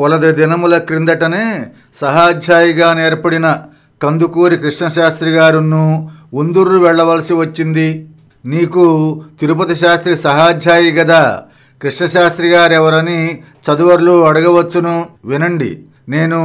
కొలది దినముల క్రిందటనే సహాధ్యాయిగా నేర్పడిన కందుకూరి కృష్ణశాస్త్రి గారును ఉందుర్రు వెళ్ళవలసి వచ్చింది. నీకు తిరుపతి శాస్త్రి సహాధ్యాయి గదా. కృష్ణశాస్త్రి గారెవరని చదువర్లు అడగవచ్చును. వినండి. నేను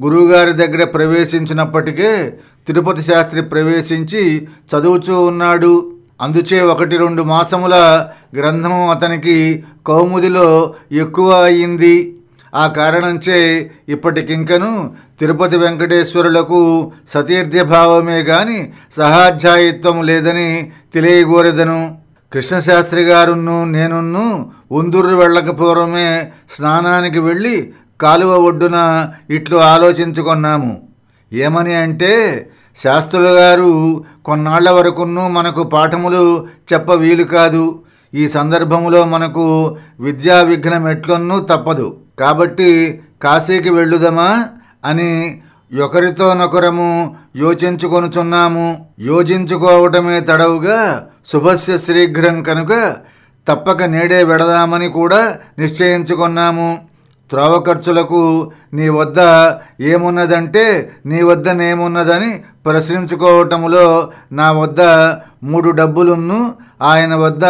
గురువుగారి దగ్గర ప్రవేశించినప్పటికే తిరుపతి శాస్త్రి ప్రవేశించి చదువుచూ ఉన్నాడు. అందుచే ఒకటి రెండు మాసముల గ్రంథం అతనికి కౌముదిలో ఎక్కువ అయింది. ఆ కారణంచే ఇప్పటికింకను తిరుపతి వెంకటేశ్వరులకు సతీర్థ్యభావమే గాని సహాధ్యాయిత్వం లేదని తెలియగోరెదను. కృష్ణశాస్త్రి గారును నేనున్ను ఉందూరు వెళ్ళక పూర్వమే స్నానానికి వెళ్ళి కాలువ ఒడ్డున ఇట్లు ఆలోచించుకున్నాము. ఏమని అంటే శాస్త్రుల గారు కొన్నాళ్ళ వరకును మనకు పాఠములు చెప్ప వీలు కాదు. ఈ సందర్భములో మనకు విద్యా విఘ్నం ఎట్లన్నూ తప్పదు. కాబట్టి కాశీకి వెళ్ళుదమా అని ఒకరితోనొకరము యోచించుకొనుచున్నాము. యోచించుకోవటమే తడవుగా శుభస్య శీఘ్రం కనుక తప్పక నేడే వెడదామని కూడా నిశ్చయించుకున్నాము. త్రోవ ఖర్చులకు నీ వద్ద ఏమున్నదంటే నీ వద్ద నేమున్నదని ప్రశ్నించుకోవటములో నా వద్ద మూడు డబ్బులున్ను ఆయన వద్ద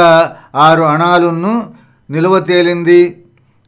ఆరు అణాలున్ను నిలువ తేలింది.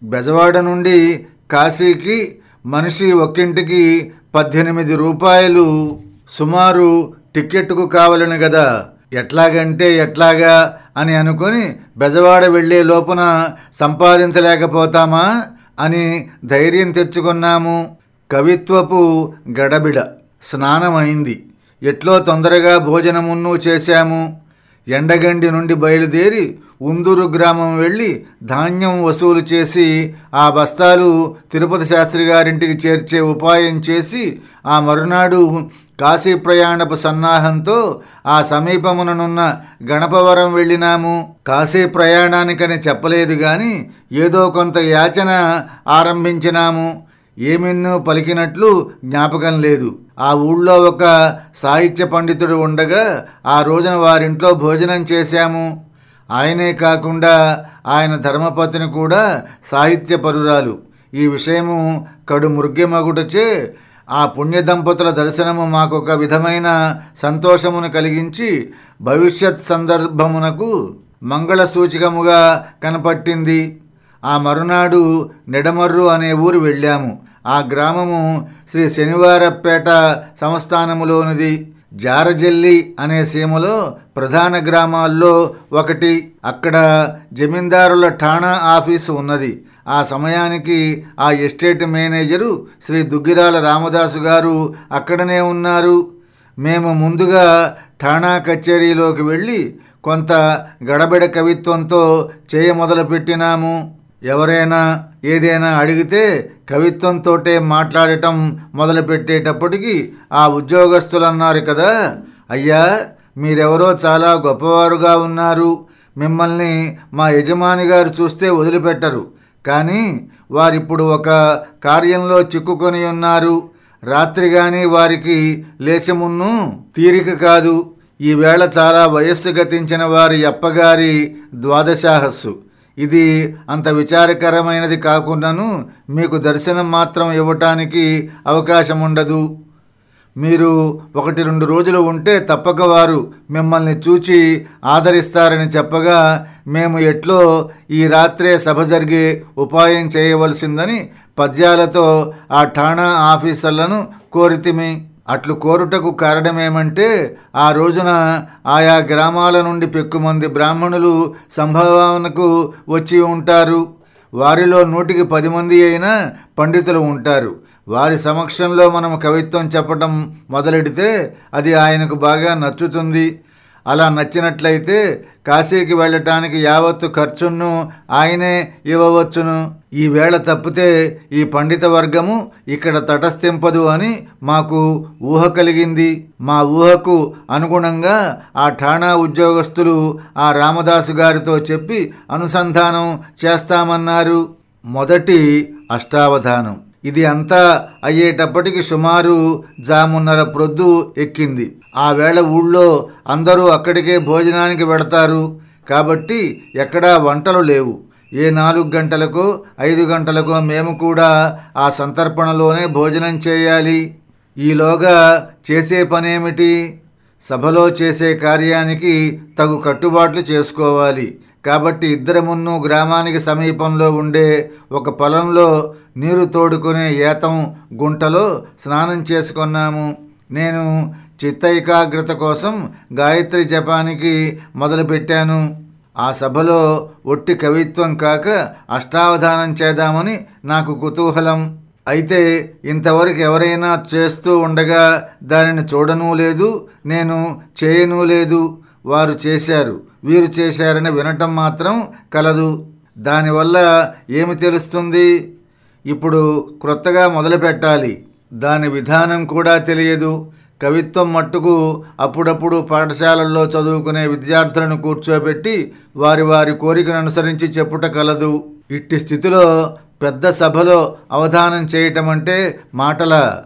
బెజవాడ నుండి కాశీకి మనిషి ఒక్కింటికి పద్దెనిమిది రూపాయలు. సుమారు టిక్కెట్టుకు కావాలని కదా ఎట్లాగంటే ఎట్లాగా అని అనుకొని బెజవాడ వెళ్ళే లోపున సంపాదించలేకపోతామా అని ధైర్యం తెచ్చుకున్నాము. కవిత్వపు గడబిడ స్నానమైంది. ఎట్లో తొందరగా భోజనమున్నూ చేశాము. ఎండగండి నుండి బయలుదేరి ఉందూరు గ్రామం వెళ్ళి ధాన్యం వసూలు చేసి ఆ బస్తాలు తిరుపతి శాస్త్రి గారింటికి చేర్చే ఉపాయం చేసి ఆ మరునాడు కాశీ ప్రయాణపు సన్నాహంతో ఆ సమీపముననున్న గణపవరం వెళ్ళినాము. కాశీ ప్రయాణానికని చెప్పలేదు గాని ఏదో కొంత యాచన ఆరంభించినాము. ఏమెన్నో పలికినట్లు జ్ఞాపకం లేదు. ఆ ఊళ్ళో ఒక సాహిత్య పండితుడు ఉండగా ఆ రోజున వారింట్లో భోజనం చేశాము. ఆయనే కాకుండా ఆయన ధర్మపత్ని కూడా సాహిత్య పరురాలు ఈ విషయము కడు మృగ్యమగుటచే ఆ పుణ్య దంపతుల దర్శనము మాకొక విధమైన సంతోషమును కలిగించి భవిష్యత్ సందర్భమునకు మంగళ సూచికముగా కనపట్టింది. ఆ మరునాడు నెడమర్రు అనే ఊరు వెళ్ళాము. ఆ గ్రామము శ్రీ శనివారపేట సంస్థానములోనిది. జారజల్లి అనే సీమలో ప్రధాన గ్రామాల్లో ఒకటి అక్కడ జమీందారుల ఠాణా ఆఫీసు ఉన్నది. ఆ సమయానికి ఆ ఎస్టేట్ మేనేజరు శ్రీ దుగ్గిరాల రామదాసు గారు అక్కడనే ఉన్నారు. మేము ముందుగా ఠాణా కచేరీలోకి వెళ్ళి కొంత గడబిడ కవిత్వంతో చేయ మొదలుపెట్టినాము. ఎవరైనా ఏదైనా అడిగితే కవిత్వంతోటే మాట్లాడటం మొదలుపెట్టేటప్పటికి ఆ ఉద్యోగస్తులు అన్నారు కదా. అయ్యా మీరెవరో చాలా గొప్పవారుగా ఉన్నారు. మిమ్మల్ని మా యజమాని గారు చూస్తే వదిలిపెట్టరు. కానీ వారిప్పుడు ఒక కార్యంలో చిక్కుకొని ఉన్నారు. రాత్రి కానీ వారికి లేచమున్ను తీరిక కాదు. ఈవేళ చాలా వయస్సు గతించిన వారి అప్పగారి ద్వాదశాహస్సు. ఇది అంత విచారకరమైనది కాకుండాను మీకు దర్శనం మాత్రం ఇవ్వటానికి అవకాశం ఉండదు మీరు ఒకటి రెండు రోజులు ఉంటే తప్పక వారు మిమ్మల్ని చూచి ఆదరిస్తారని చెప్పగా మేము ఎట్లో ఈ రాత్రే సభ జరిగే ఉపాయం చేయవలసిందని పద్యాలతో ఆ ఠాణా ఆఫీసర్లను కోరితిమి. అట్లు కోరుటకు కారణమేమంటే ఆ రోజున ఆయా గ్రామాల నుండి పెక్కుమంది బ్రాహ్మణులు సంభావనకు వచ్చి ఉంటారు. వారిలో నూటికి పది మంది అయినా పండితులు ఉంటారు. వారి సమక్షంలో మనం కవిత్వం చెప్పటం మొదలెడితే అది ఆయనకు బాగా నచ్చుతుంది. అలా నచ్చినట్లయితే కాశీకి వెళ్ళటానికి యావత్తు ఖర్చును ఆయనే ఇవ్వవచ్చును. ఈవేళ తప్పితే ఈ పండిత వర్గము ఇక్కడ తటస్థింపదు అని మాకు ఊహ కలిగింది. మా ఊహకు అనుగుణంగా ఆ ఠాణా ఉద్యోగస్తులు ఆ రామదాసు గారితో చెప్పి అనుసంధానం చేస్తామన్నారు. మొదటి అష్టావధానం. ఇది అంతా అయ్యేటప్పటికి సుమారు జామున్నర ప్రొద్దు ఎక్కింది. ఆ వేళ ఊళ్ళో అందరూ అక్కడికే భోజనానికి వెడతారు. కాబట్టి ఎక్కడా వంటలు లేవు. ఏ నాలుగు గంటలకు ఐదు గంటలకు మేము కూడా ఆ సంతర్పణలోనే భోజనం చేయాలి. ఈలోగా చేసే పనేమిటి? సభలో చేసే కార్యానికి తగు కట్టుబాట్లు చేసుకోవాలి. కాబట్టి ఇద్దరమున్ను గ్రామానికి సమీపంలో ఉండే ఒక పొలంలో నీరు తోడుకునే ఏతం గుంటలో స్నానం చేసుకున్నాము. నేను చిత్త ఏకాగ్రత కోసం గాయత్రి జపానికి మొదలుపెట్టాను. ఆ సభలో ఒట్టి కవిత్వం కాక అష్టావధానం చేద్దామని నాకు కుతూహలం. అయితే ఇంతవరకు ఎవరైనా చేస్తూ ఉండగా దానిని చూడనూ లేదు నేను చేయనూ లేదు. వారు చేశారు వీరు చేశారని వినటం మాత్రం కలదు. దానివల్ల ఏమి తెలుస్తుంది? ఇప్పుడు క్రొత్తగా మొదలు పెట్టాలి దాని విధానం కూడా తెలియదు. కవిత్వం మట్టుకు అప్పుడప్పుడు పాఠశాలల్లో చదువుకునే విద్యార్థులను కూర్చోబెట్టి వారి వారి కోరికను అనుసరించి చెప్పుట కలదు. ఇట్టి స్థితిలో పెద్ద సభలో అవధానం చేయటం అంటే మాటల.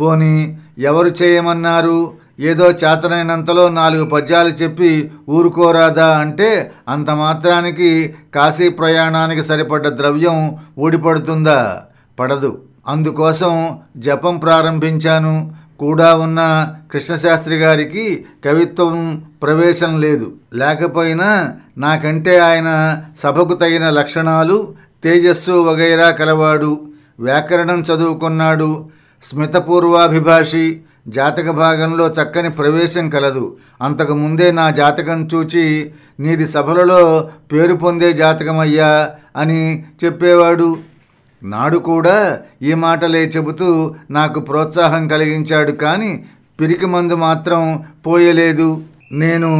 పోని ఎవరు చేయమన్నారు? ఏదో చేతనైనంతలో నాలుగు పద్యాలు చెప్పి ఊరుకోరాదా అంటే అంత మాత్రానికి కాశీ ప్రయాణానికి సరిపడ్డ ద్రవ్యం ఊడిపడుతుందా? పడదు. అందుకోసం జపం ప్రారంభించాను. కూడా ఉన్న కృష్ణశాస్త్రి గారికి కవిత్వం ప్రవేశం లేదు. లేకపోయినా నాకంటే ఆయన సభకు తగిన లక్షణాలు తేజస్సు వగైరా కలవాడు. వ్యాకరణం చదువుకున్నాడు. స్మితపూర్వాభిభాషి. జాతక భాగంలో చక్కని ప్రవేశం కలదు. అంతకు ముందే నా జాతకం చూచి నీది సభలలో పేరు పొందే జాతకమయ్యా అని చెప్పేవాడు. నాడు కూడా ఈ మాటలే చెబుతూ నాకు ప్రోత్సాహం కలిగించాడు కానీ పిరికి మందు మాత్రం పోయలేదు. నేను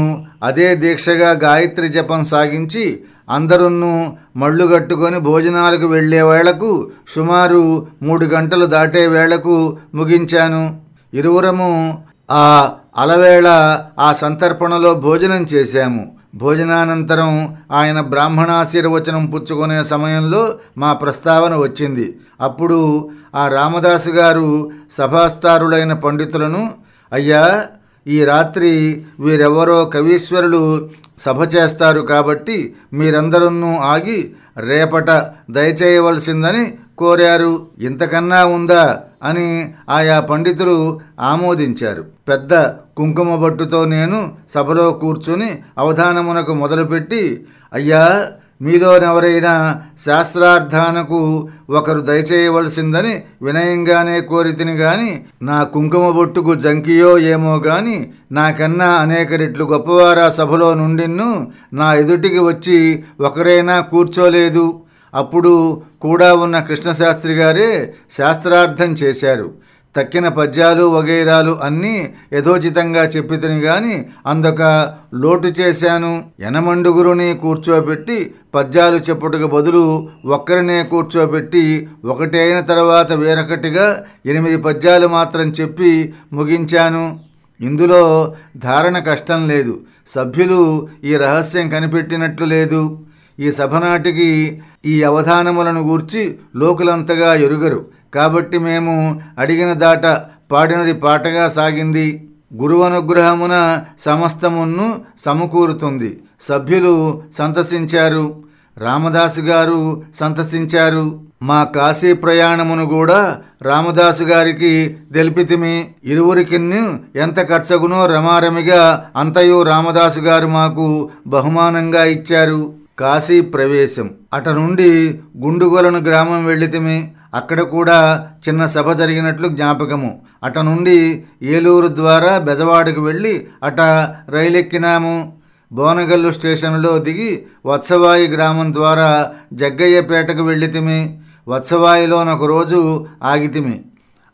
అదే దీక్షగా గాయత్రి జపం సాగించి అందరును మళ్ళు కట్టుకొని భోజనాలకు వెళ్ళే వేళకు సుమారు మూడు గంటలు దాటే వేళకు ముగించాను. ఇరువురము ఆ అలవేళ ఆ సంతర్పణలో భోజనం చేశాము. భోజనానంతరం ఆయన బ్రాహ్మణాశీర్వచనం పుచ్చుకునే సమయంలో మా ప్రస్తావన వచ్చింది. అప్పుడు ఆ రామదాసు గారు సభాస్తారులైన పండితులను అయ్యా ఈ రాత్రి వీరెవరో కవీశ్వరులు సభ చేస్తారు కాబట్టి మీరందరూ ఆగి రేపట దయచేయవలసిందని కోరారు. ఇంతకన్నా ఉందా అని ఆయా పండితులు ఆమోదించారు. పెద్ద కుంకుమ బట్టుతో నేను సభలో కూర్చుని అవధానమునకు మొదలుపెట్టి అయ్యా మీలోనెవరైనా శాస్త్రార్థానకు ఒకరు దయచేయవలసిందని వినయంగానే కోరితిని గాని నా కుంకుమ బొట్టుకు జంకియో ఏమో గాని నాకన్నా అనేక రెట్లు గొప్పవారా సభలో నుండిన్ను నా ఎదుటికి వచ్చి ఒకరైనా కూర్చోలేదు. అప్పుడు కూడా ఉన్న కృష్ణశాస్త్రి గారే శాస్త్రార్థం చేశారు. తక్కిన పద్యాలు వగైరాలు అన్నీ యథోచితంగా చెప్పితని గాని అందొక లోటు చేశాను. ఎనమండుగురుని కూర్చోబెట్టి పద్యాలు చెప్పుటకు బదులు ఒక్కరినే కూర్చోబెట్టి ఒకటి అయిన తర్వాత వేరొకటిగా ఎనిమిది పద్యాలు మాత్రం చెప్పి ముగించాను. ఇందులో ధారణ కష్టం లేదు. సభ్యులు ఈ రహస్యం కనిపెట్టినట్లు లేదు. ఈ సభనాటికి ఈ అవధానములను గూర్చి లోకులంతగా ఎరుగరు. కాబట్టి మేము అడిగిన దాట పాడినది పాటగా సాగింది. గురువనుగ్రహమున సమస్తమును సమకూరుతుంది. సభ్యులు సంతసించారు. రామదాసు గారు సంతసించారు. మా కాశీ ప్రయాణమును కూడా రామదాసు గారికి తెలిపితిమి. ఇరువురికిన్ను ఎంత ఖర్చగునో రమారమిగా అంతయు రామదాసు గారు మాకు బహుమానంగా ఇచ్చారు. కాశీ ప్రవేశం. అట నుండి గుండుగోలను గ్రామం వెళ్ళితిమి. అక్కడ కూడా చిన్న సభ జరిగినట్లు జ్ఞాపకము. అట నుండి ఏలూరు ద్వారా బెజవాడకు వెళ్ళి అట రైలెక్కినాము. బోనగల్లు స్టేషన్లో దిగి వత్సవాయి గ్రామం ద్వారా జగ్గయ్యపేటకు వెళ్ళితిమి. వత్సవాయిలోనొకరోజు ఆగితిమి.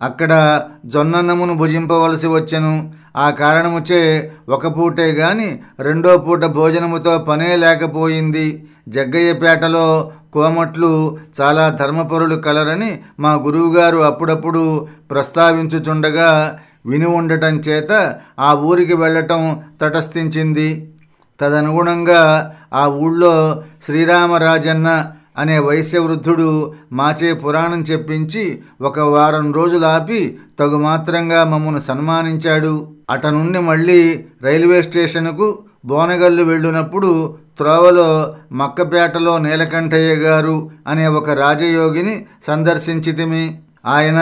అక్కడ జొన్నన్నమును భుజింపవలసి వచ్చెను. ఆ కారణముచే ఒక పూటే గాని రెండో పూట భోజనముతో పనే లేకపోయింది. జగ్గయ్యపేటలో కోమట్లు చాలా ధర్మపరులు కలరని మా గురువుగారు అప్పుడప్పుడు ప్రస్తావించుచుండగా విని ఉండటం చేత ఆ ఊరికి వెళ్ళటం తటస్థించింది. తదనుగుణంగా ఆ ఊళ్ళో శ్రీరామరాజన్న అనే వైశ్యవృద్ధుడు మాచే పురాణం చెప్పించి ఒక వారం రోజులు ఆపి తగు మాత్రంగా మమ్మను సన్మానించాడు. అట నుండి మళ్ళీ రైల్వే స్టేషన్కు బోనగల్లు వెళ్ళినప్పుడు త్రోవలో మక్కపేటలో నీలకంఠయ్య గారు అనే ఒక రాజయోగిని సందర్శించితిమి. ఆయన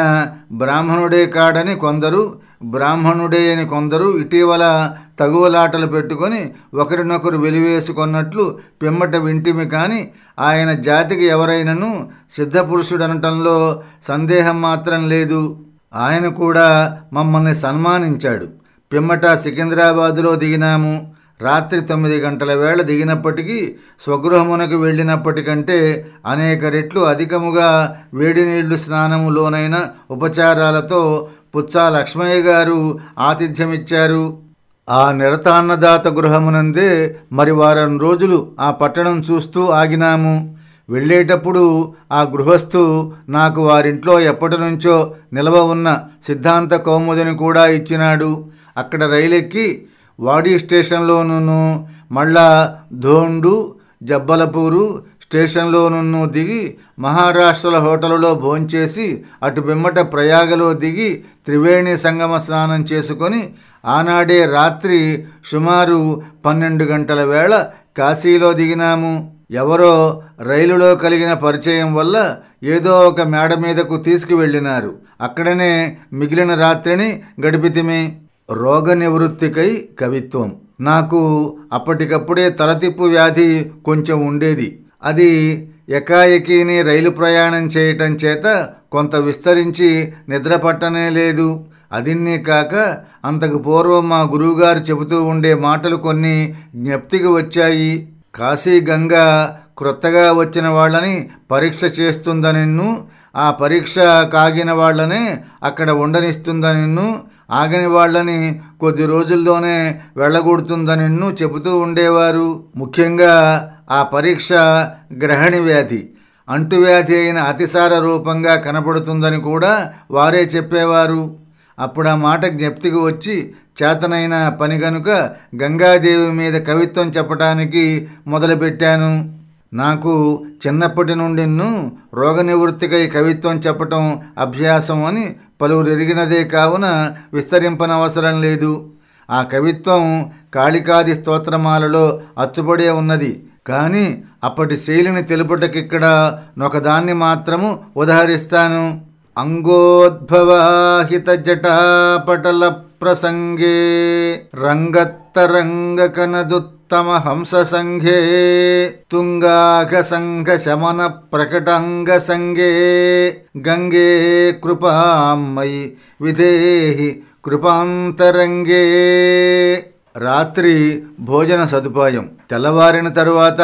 బ్రాహ్మణుడే కాడని కొందరు బ్రాహ్మణుడే అని కొందరు ఇటీవల తగువలాటలు పెట్టుకొని ఒకరినొకరు వెలివేసుకున్నట్లు పిమ్మట వింటిమి కానీ ఆయన జాతికి ఎవరైనను సిద్ధపురుషుడనటంలో సందేహం మాత్రం లేదు. ఆయన కూడా మమ్మల్ని సన్మానించాడు. పిమ్మట సికింద్రాబాదులో దిగినాము. రాత్రి తొమ్మిది గంటల వేళ దిగినప్పటికీ స్వగృహమునకు వెళ్ళినప్పటికంటే అనేక రెట్లు అధికముగా వేడి నీళ్ళు స్నానములోనైన ఉపచారాలతో పుచ్చా లక్ష్మయ్య గారు ఆతిథ్యమిచ్చారు. ఆ నిరతాన్నదాత గృహమునందే మరి వారం రోజులు ఆ పట్టణం చూస్తూ ఆగినాము. వెళ్ళేటప్పుడు ఆ గృహస్థు నాకు వారింట్లో ఎప్పటి నుంచో నిలవ ఉన్న సిద్ధాంత కౌముదిని కూడా ఇచ్చినాడు. అక్కడ రైలెక్కి వాడి స్టేషన్లోనూ మళ్ళా ధోండు జబ్బలపూరు స్టేషన్లోనూ దిగి మహారాష్ట్రల హోటలులో భోంచేసి అటు పిమ్మట ప్రయాగలో దిగి త్రివేణి సంగమ స్నానం చేసుకొని ఆనాడే రాత్రి సుమారు పన్నెండు గంటల వేళ కాశీలో దిగినాము. ఎవరో రైలులో కలిగిన పరిచయం వల్ల ఏదో ఒక మేడ మీదకు తీసుకువెళ్ళినారు. అక్కడనే మిగిలిన రాత్రిని గడిపితిమి. రోగ నివృత్తికై కవిత్వం. నాకు అప్పటికప్పుడే తలతిప్పు వ్యాధి కొంచెం ఉండేది. అది ఎకాయకీని రైలు ప్రయాణం చేయటం చేత కొంత విస్తరించి నిద్ర పట్టనే లేదు. అదిన్నీ కాక అంతకు పూర్వం మా గురువుగారు చెబుతూ ఉండే మాటలు కొన్ని జ్ఞప్తికి వచ్చాయి. కాశీ గంగా క్రొత్తగా వచ్చిన వాళ్ళని పరీక్ష చేస్తుందనిన్ను ఆ పరీక్ష కాగిన వాళ్ళనే అక్కడ ఉండనిస్తుందనిన్ను ఆగని వాళ్ళని కొద్ది రోజుల్లోనే వెళ్ళగొడుతుందనిన్ను చెబుతూ ఉండేవారు. ముఖ్యంగా ఆ పరీక్ష గ్రహణి వ్యాధి. అంటువ్యాధి అయిన అతిసార రూపంగా కనపడుతుందని కూడా వారే చెప్పేవారు. అప్పుడు ఆ మాట జ్ఞప్తికి వచ్చి చేతనైన పని గనుక గంగాదేవి మీద కవిత్వం చెప్పటానికి మొదలుపెట్టాను. నాకు చిన్నప్పటి నుండి రోగ నివృత్తికై కవిత్వం చెప్పటం అభ్యాసం అని పలువురు ఎరిగినదే కావున విస్తరింపనవసరం లేదు. ఆ కవిత్వం కాళికాది స్తోత్రమాలలో అచ్చుబడే ఉన్నది. కానీ అప్పటి శైలిని తెలుపుటకిక్కడ నొకదాన్ని మాత్రము ఉదహరిస్తాను. అంగోద్భవాహిత జటాపటల ప్రసంగే రంగత్తరంగకనదుత్తమ హంస సంఘే తుంగాఘ సంఘ శమన ప్రకటంగ సంఘే గంగే కృపామయి విధేహి కృపాంతరంగే రాత్రి భోజన సదుపాయం. తెల్లవారిన తరువాత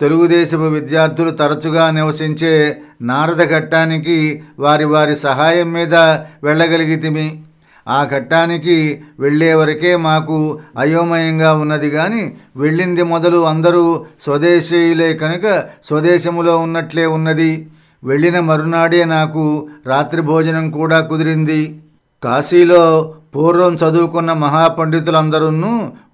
తెలుగుదేశపు విద్యార్థులు తరచుగా నివసించే నారద ఘట్టానికి వారి వారి సహాయం మీద వెళ్ళగలిగితిమి. ఆ ఘట్టానికి వెళ్ళేవరకే మాకు అయోమయంగా ఉన్నది కానీ వెళ్ళింది మొదలు అందరూ స్వదేశీయులే కనుక స్వదేశములో ఉన్నట్లే ఉన్నది. వెళ్ళిన మరునాడే నాకు రాత్రి భోజనం కూడా కుదిరింది. కాశీలో పూర్వం చదువుకున్న మహాపండితులందరూ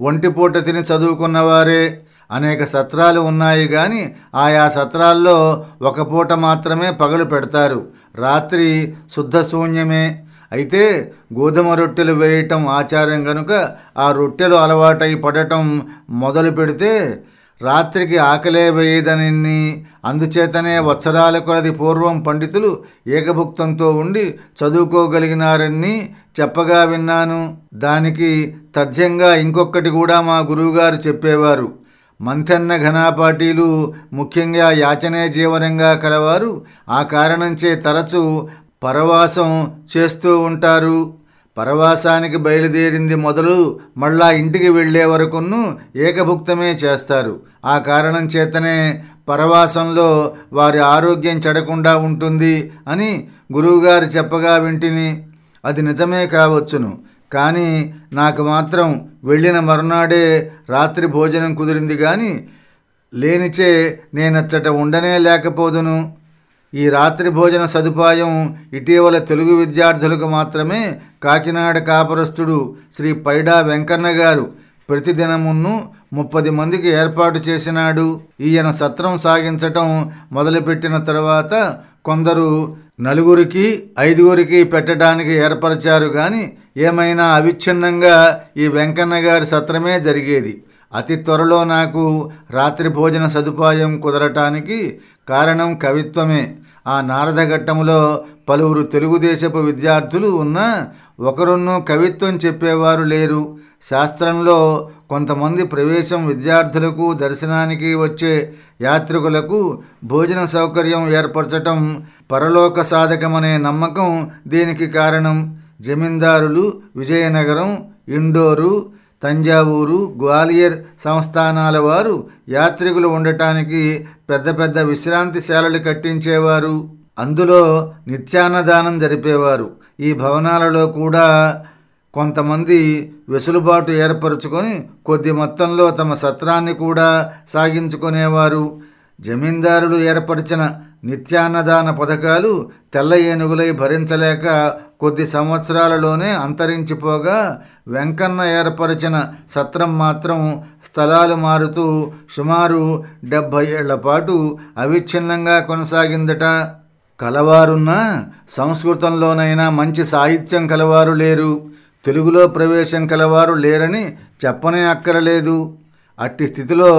ఒంటిపూట తిని చదువుకున్నవారే. అనేక సత్రాలు ఉన్నాయి కానీ ఆయా సత్రాల్లో ఒక పూట మాత్రమే పగలు పెడతారు. రాత్రి శుద్ధ శూన్యమే అయితే గోధుమ రొట్టెలు వేయటం ఆచారం కనుక ఆ రొట్టెలు అలవాటై పడటం మొదలు పెడితే రాత్రికి ఆకలే వేయదనని. అందుచేతనే వత్సరాల కొలది పూర్వం పండితులు ఏకభుక్తంతో ఉండి చదువుకోగలిగినారని చెప్పగా విన్నాను. దానికి తథ్యంగా ఇంకొకటి కూడా మా గురువుగారు చెప్పేవారు. మంతెన్న ఘనాపాటీలు ముఖ్యంగా యాచనే జీవనంగా కలవారు. ఆ కారణంచే తరచు పరవాసం చేస్తూ ఉంటారు. పరవాసానికి బయలుదేరింది మొదలు మళ్ళా ఇంటికి వెళ్ళే వరకును ఏకభుక్తమే చేస్తారు. ఆ కారణం చేతనే పరవాసంలో వారి ఆరోగ్యం చెడకుండా ఉంటుంది అని గురువుగారు చెప్పగా వింటిని అది నిజమే కావచ్చును. కానీ నాకు మాత్రం వెళ్ళిన మరునాడే రాత్రి భోజనం కుదిరింది కానీ లేనిచే నేనచ్చట ఉండనే లేకపోదును. ఈ రాత్రి భోజన సదుపాయం ఇటీవల తెలుగు విద్యార్థులకు మాత్రమే కాకినాడ కాపరస్తుడు శ్రీ పైడా వెంకన్న గారు ప్రతిదినమును ముప్పది మందికి ఏర్పాటు చేసినాడు. ఈయన సత్రం సాగించటం మొదలుపెట్టిన తర్వాత కొందరు నలుగురికి ఐదుగురికి పెట్టడానికి ఏర్పరిచారు కానీ ఏమైనా అవిచ్ఛిన్నంగా ఈ వెంకన్న గారి సత్రమే జరిగేది. అతి త్వరలో నాకు రాత్రి భోజన సదుపాయం కుదరటానికి కారణం కవిత్వమే. ఆ నారదఘట్టములో పలువురు తెలుగుదేశపు విద్యార్థులు ఉన్నా ఒకరున్నూ కవిత్వం చెప్పేవారు లేరు. శాస్త్రంలో కొంతమంది ప్రవేశం విద్యార్థులకు దర్శనానికి వచ్చే యాత్రికులకు భోజన సౌకర్యం ఏర్పరచటం పరలోక సాధకమనే నమ్మకం దీనికి కారణం. జమీందారులు విజయనగరం ఇండోరు తంజావూరు గ్వాలియర్ సంస్థానాల వారు యాత్రికులు ఉండటానికి పెద్ద పెద్ద విశ్రాంతిశాలలు కట్టించేవారు. అందులో నిత్యాన్నదానం జరిపేవారు. ఈ భవనాలలో కూడా కొంతమంది వెసులుబాటు ఏర్పరచుకొని కొద్ది మొత్తంలో తమ సత్రాన్ని కూడా సాగించుకునేవారు. జమీందారులు ఏర్పరిచిన నిత్యాన్నదాన పథకాలు తెల్ల ఏనుగులై భరించలేక కొద్ది సంవత్సరాలలోనే అంతరించిపోగా వెంకన్న ఏర్పరిచిన సత్రం మాత్రం స్థలాలు మారుతూ సుమారు డెబ్భై ఏళ్ళ పాటు అవిచ్ఛిన్నంగా కొనసాగిందట. కలవారున్నా సంస్కృతంలోనైనా మంచి సాహిత్యం కలవారు లేరు. తెలుగులో ప్రవేశం కలవారు లేరని చెప్పనే అక్కరలేదు. అట్టి స్థితిలో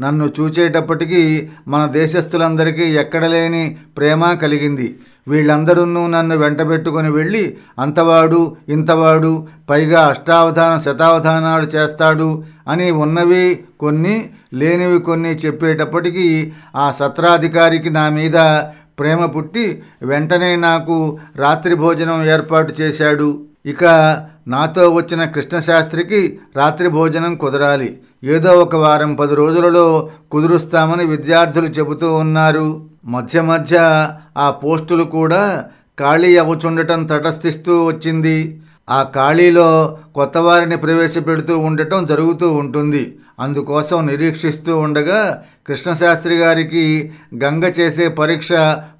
నన్ను చూచేటప్పటికీ మన దేశస్థులందరికీ ఎక్కడలేని ప్రేమ కలిగింది. వీళ్ళందరూ నన్ను వెంటబెట్టుకుని వెళ్ళి అంతవాడు ఇంతవాడు పైగా అష్టావధాన శతావధానాలు చేస్తాడు అని ఉన్నవి కొన్ని లేనివి కొన్ని చెప్పేటప్పటికీ ఆ సత్రాధికారికి నా మీద ప్రేమ పుట్టి వెంటనే నాకు రాత్రి భోజనం ఏర్పాటు చేశాడు. ఇక నాతో వచ్చిన కృష్ణశాస్త్రికి రాత్రి భోజనం కుదరాలి. ఏదో ఒక వారం పది రోజులలో కుదురుస్తామని విద్యార్థులు చెబుతూ ఉన్నారు. మధ్య మధ్య ఆ పోస్టులు కూడా ఖాళీ అవ్వచుండటం తటస్థిస్తూ వచ్చింది. ఆ ఖాళీలో కొత్తవారిని ప్రవేశపెడుతూ ఉండటం జరుగుతూ ఉంటుంది. అందుకోసం నిరీక్షిస్తూ ఉండగా కృష్ణశాస్త్రి గారికి గంగ చేసే పరీక్ష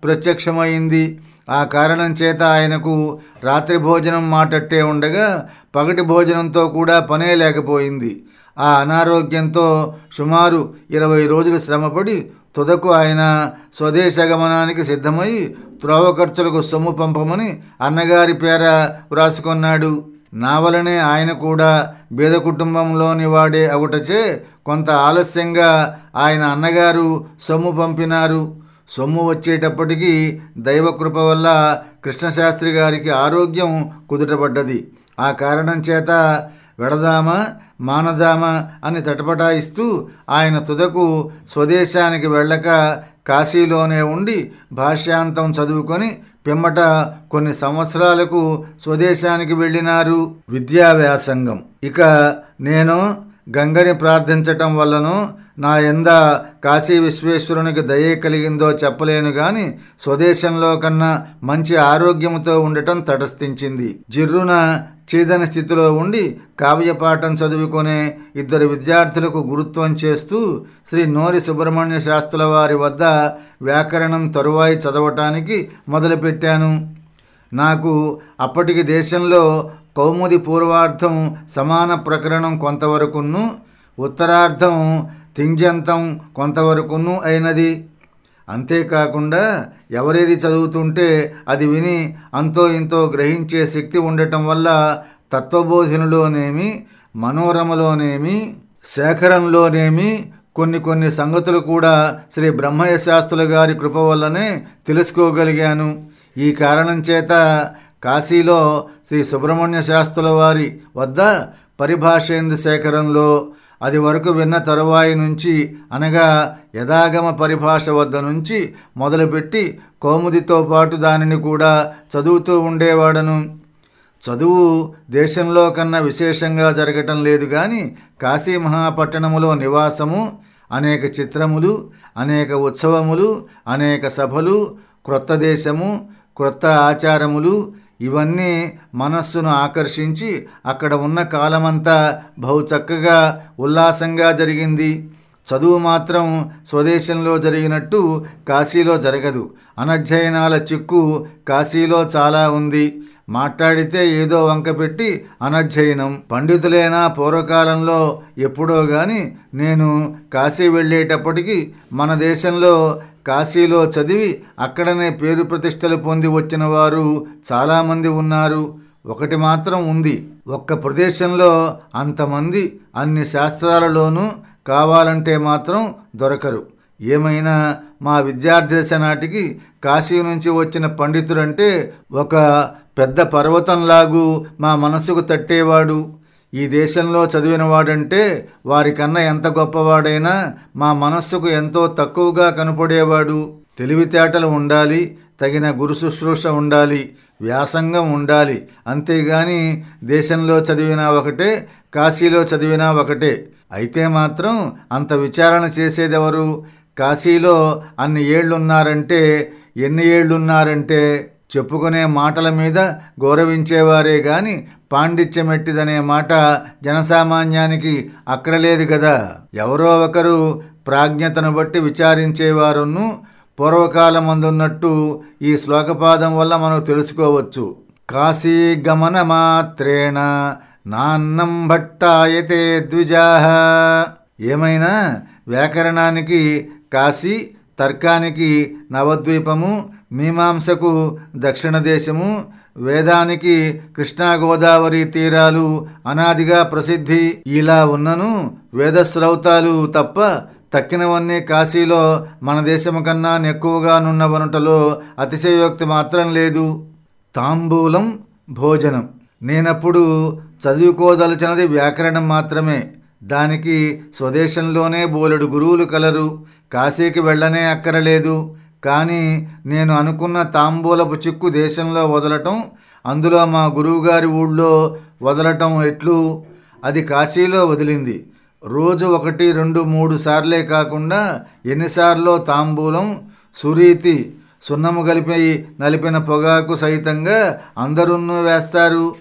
ప్రత్యక్షమైంది. ఆ కారణం చేత ఆయనకు రాత్రి భోజనం మాటట్టే ఉండగా పగటి భోజనంతో కూడా పనే లేకపోయింది. ఆ అనారోగ్యంతో సుమారు ఇరవై రోజులు శ్రమపడి తుదకు ఆయన స్వదేశగమనానికి సిద్ధమై త్రోవ ఖర్చులకు సొమ్ము పంపమని అన్నగారి పేర వ్రాసుకున్నాడు. నా వలనే ఆయన కూడా బీద కుటుంబంలోని వాడే అవుటచే కొంత ఆలస్యంగా ఆయన అన్నగారు సొమ్ము పంపినారు. సొమ్ము వచ్చేటప్పటికీ దైవకృప వల్ల కృష్ణశాస్త్రి గారికి ఆరోగ్యం కుదుటపడ్డది. ఆ కారణం చేత వెడదామా మానదామా అని తటపటాయిస్తూ ఆయన తుదకు స్వదేశానికి వెళ్ళక కాశీలోనే ఉండి భాష్యాంతం చదువుకొని పిమ్మట కొన్ని సంవత్సరాలకు స్వదేశానికి వెళ్ళినారు విద్యా వ్యాసంగం ఇక నేను గంగని ప్రార్థించటం వల్లను నా ఎంద కాశీ విశ్వేశ్వరునికి దయే కలిగిందో చెప్పలేను గాని స్వదేశంలో కన్నా మంచి ఆరోగ్యముతో ఉండటం తటస్థించింది. జిర్రున చేదని స్థితిలో ఉండి కావ్యపాఠం చదువుకునే ఇద్దరు విద్యార్థులకు గురుత్వం చేస్తూ శ్రీ నోరి సుబ్రహ్మణ్య శాస్త్రుల వారి వద్ద వ్యాకరణం తరువాయి చదవటానికి మొదలుపెట్టాను. నాకు అప్పటికి దేశంలో కౌముది పూర్వార్థం సమాన ప్రకరణం కొంతవరకును ఉత్తరార్థం తింజంతం కొంతవరకును అయినది. అంతేకాకుండా ఎవరేది చదువుతుంటే అది విని అంతో ఇంతో గ్రహించే శక్తి ఉండటం వల్ల తత్వబోధనలోనేమి మనోరమలోనేమి శేఖరంలోనేమి కొన్ని కొన్ని సంగతులు కూడా శ్రీ బ్రహ్మయ్య శాస్త్రుల గారి కృప వల్లనే తెలుసుకోగలిగాను. ఈ కారణం చేత కాశీలో శ్రీ సుబ్రహ్మణ్య శాస్త్రుల వారి వద్ద పరిభాషేందు శేఖరంలో అది వరకు విన్న తరువాయి నుంచి అనగా యథాగమ పరిభాష వద్ద నుంచి మొదలుపెట్టి కౌముదితో పాటు దానిని కూడా చదువుతూ ఉండేవాడను. చదువు దేశంలో కన్నా విశేషంగా జరగటం లేదు కానీ కాశీ మహాపట్టణములో నివాసము అనేక చిత్రములు అనేక ఉత్సవములు అనేక సభలు క్రొత్త దేశము క్రొత్త ఆచారములు ఇవన్నీ మనస్సును ఆకర్షించి అక్కడ ఉన్న కాలమంతా బహు చక్కగా ఉల్లాసంగా జరిగింది. చదువు మాత్రం స్వదేశంలో జరిగినట్టు కాశీలో జరగదు. అనధ్యయనాల చిక్కు కాశీలో చాలా ఉంది. మాట్లాడితే ఏదో వంక పెట్టి అనధ్యయనం. పండితులైన పూర్వకాలంలో ఎప్పుడో గాని నేను కాశీ వెళ్ళేటప్పటికి మన దేశంలో కాశీలో చదివి అక్కడనే పేరు ప్రతిష్టలు పొంది వచ్చిన వారు చాలామంది ఉన్నారు. ఒకటి మాత్రం ఉంది. ఒక్క ప్రదేశంలో అంతమంది అన్ని శాస్త్రాలలోనూ కావాలంటే మాత్రం దొరకరు. ఏమైనా మా విద్యార్థి నాటికి కాశీ నుంచి వచ్చిన పండితుడంటే ఒక పెద్ద పర్వతంలాగు మా మనసుకు తట్టేవాడు. ఈ దేశంలో చదివినవాడంటే వారికన్నా ఎంత గొప్పవాడైనా మా మనస్సుకు ఎంతో తక్కువగా కనపడేవాడు. తెలివితేటలు ఉండాలి తగిన గురు శుశ్రూష ఉండాలి వ్యాసంగం ఉండాలి. అంతేగాని దేశంలో చదివినా ఒకటే కాశీలో చదివినా ఒకటే. అయితే మాత్రం అంత విచారణ చేసేదెవరు? కాశీలో అన్ని ఏళ్ళున్నారంటే ఎన్ని ఏళ్ళున్నారంటే చెప్పుకునే మాటల మీద గౌరవించేవారే గాని పాండిత్యమెట్టిదనే మాట జనసామాన్యానికి అక్కరలేదు కదా ఎవరో ఒకరు ప్రాజ్ఞతను బట్టి విచారించేవారును పూర్వకాలమందున్నట్టు ఈ శ్లోకపాదం వల్ల మనం తెలుసుకోవచ్చు. కాశీ గమన మాత్రేణ నాన్నం భట్టాయతే ద్విజాహ ఏమైనా వ్యాకరణానికి కాశీ తర్కానికి నవద్వీపము మీమాంసకు దక్షిణ దేశము వేదానికి కృష్ణా గోదావరి తీరాలు అనాదిగా ప్రసిద్ధి ఇలా ఉన్నను. వేదశ్రౌతాలు తప్ప తక్కినవన్నీ కాశీలో మన దేశము కన్నా నెక్కువగానున్నవనుటలో అతిశయోక్తి మాత్రం లేదు. తాంబూలం భోజనం. నేనప్పుడు చదువుకోదలచినది వ్యాకరణం మాత్రమే. దానికి స్వదేశంలోనే బోలెడు గురువులు కలరు. కాశీకి వెళ్ళనే అక్కరలేదు. కానీ నేను అనుకున్న తాంబూలపు చిక్కు దేశంలో వదలటం అందులో మా గురువుగారి ఊళ్ళో వదలటం ఎట్లు? అది కాశీలో వదిలింది. రోజు ఒకటి రెండు మూడు సార్లే కాకుండా ఎన్నిసార్లో తాంబూలం సురీతి సున్నము కలిపి నలిపిన పొగాకు సహితంగా అందరూ వేస్తారు.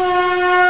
Música